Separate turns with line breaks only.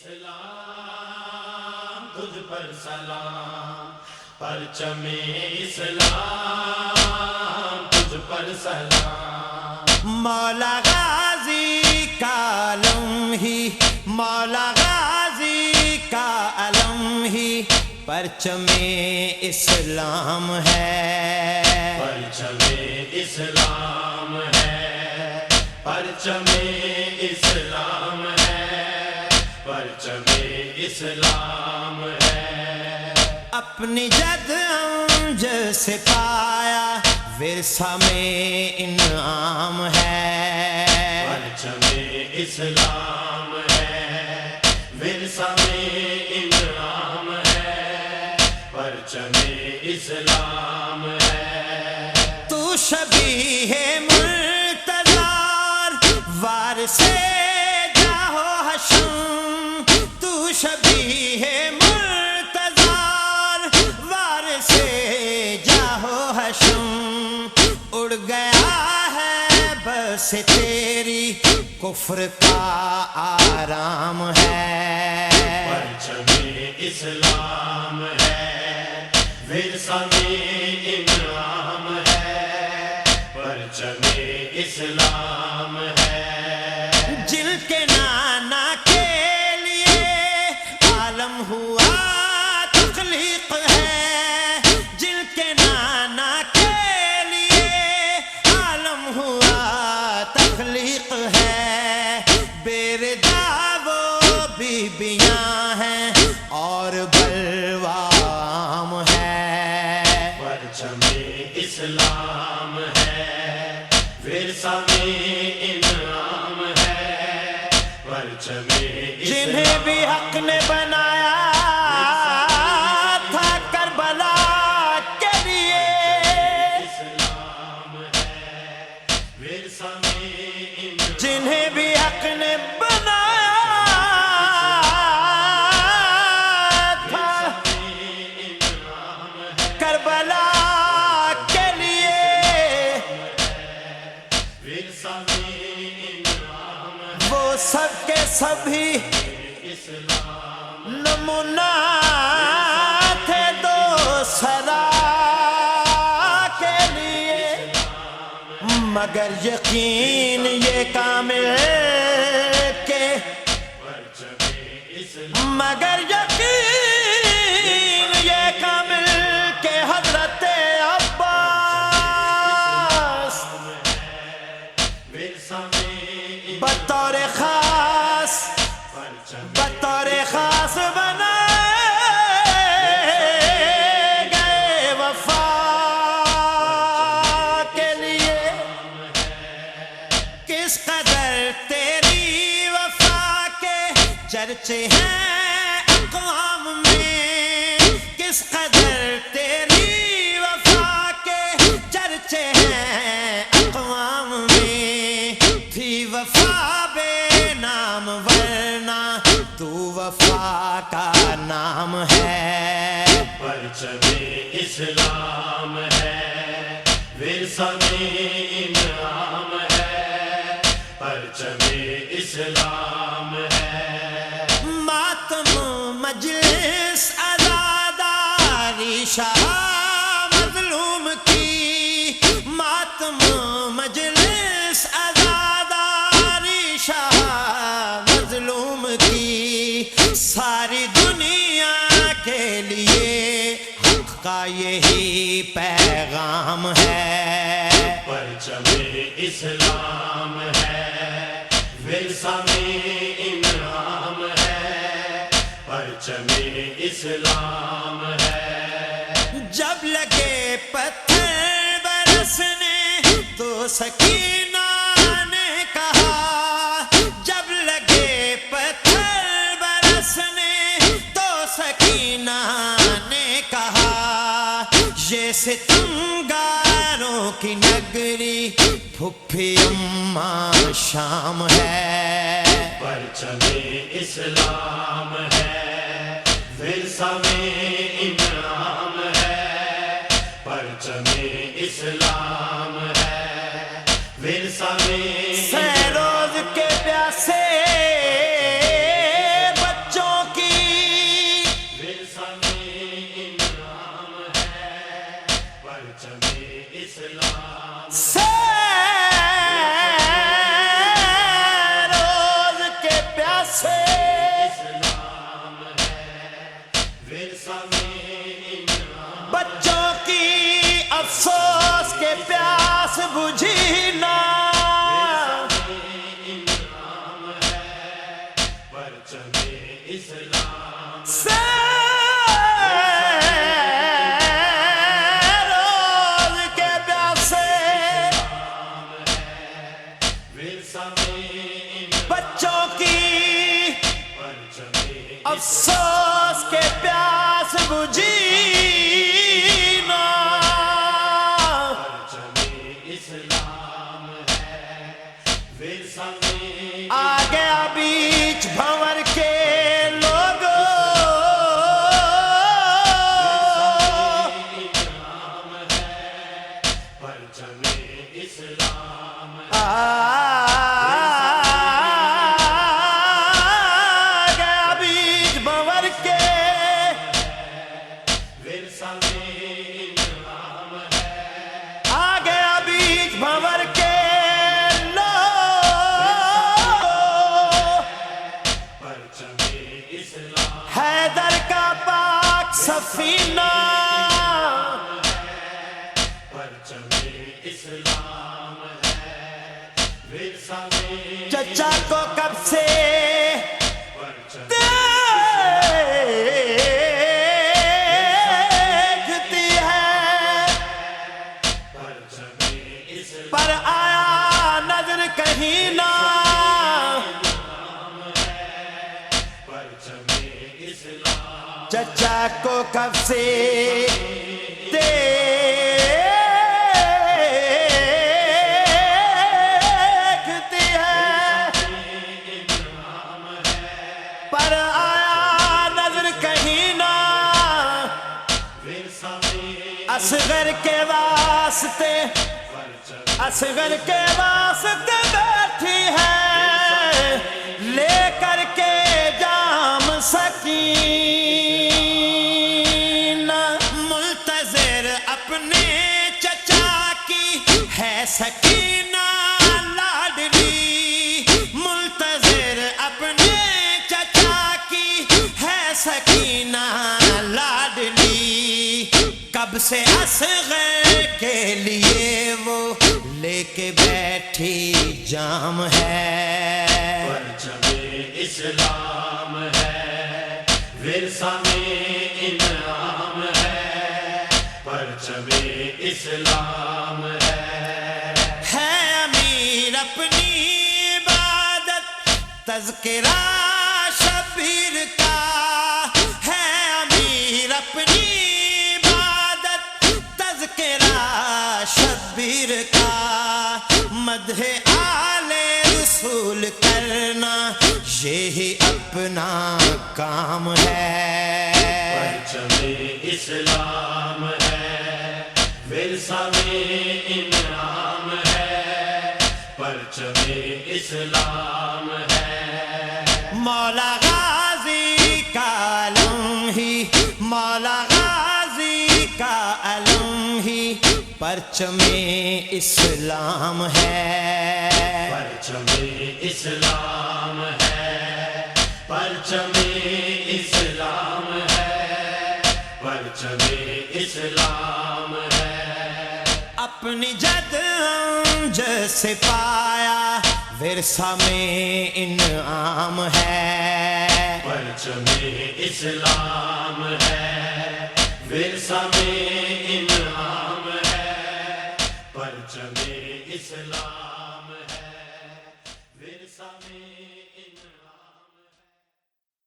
اسلام تجھ پر سلام پرچم اسلام تجھ پر سلام۔
مولا غازی کا علم ہی مولا غازی کا علم ہی پرچم اسلام ہے۔
پرچم اسلام ہے پرچم اسلام ہے۔ پرچم اسلام ہے۔
اپنی جد امجد سے پایا ورثہ میں انعام ہے۔
پرچم اسلام ہے ورثہ میں انعام ہے۔ پرچم اسلام ہے۔
سے تیری کفر کا آرام ہے۔
پرچم اسلام ہے ورثہ میں انعام
سبھی نمونہ تھے دو سرا کے لیے مگر یقین یہ کامل کے
مگر اسلام
مگر خاص بنا گئے وفا کے لیے۔ کس قدر تیری وفا کے چرچے ہیں اقوام میں، کس قدر
پرچم اسلام ہے ورثہ میں انعام ہے۔ پرچم اسلام اسلام ہے، ورثہ میں انعام ہے، پرچم اسلام ہے۔
جب لگے پتھر برسنے، تو سکینہ تمام شام ہے۔
پرچم اسلام ہے۔ ورثہ میں انعام ہے۔ پرچم اسلام ہے۔ ورثہ میں
سیروز کے پیاسے بچوں
کی۔ ورثہ
میں انعام ہے۔
پرچم اسلام
بچوں کی افسوس کے پیاس بجھی نا
اسلام ہے
آگے سفینہ۔
اسلام ہے
چچا کو کب سے کو کب سے دیکھتی ہے پر آیا نظر کہیں نہ اصغر کے واسطے اصغر کے واسطے سے اصغر کے لیے وہ لے کے بیٹھی جام ہے۔
پرچم اسلام ہے ورثہ میں انعام ہے۔ پرچم اسلام ہے۔
ہے امیر اپنی عبادت تذکرہ شبیر مدح آل رسول کرنا یہی اپنا کام ہے۔
پرچم اسلام ہے ورثہ میں انعام ہے۔ پرچم اسلام ہے۔
مولا غازی کا علم ہی مولا غازی کا علم ہی۔ پرچم اسلام ہے۔
پرچم اسلام ہے۔ پرچم اسلام ہے۔ پرچم اسلام ہے۔
اپنی جد جیسے پایا ورثہ میں انعام ہے۔
پرچم اسلام ہے۔ ورثہ میں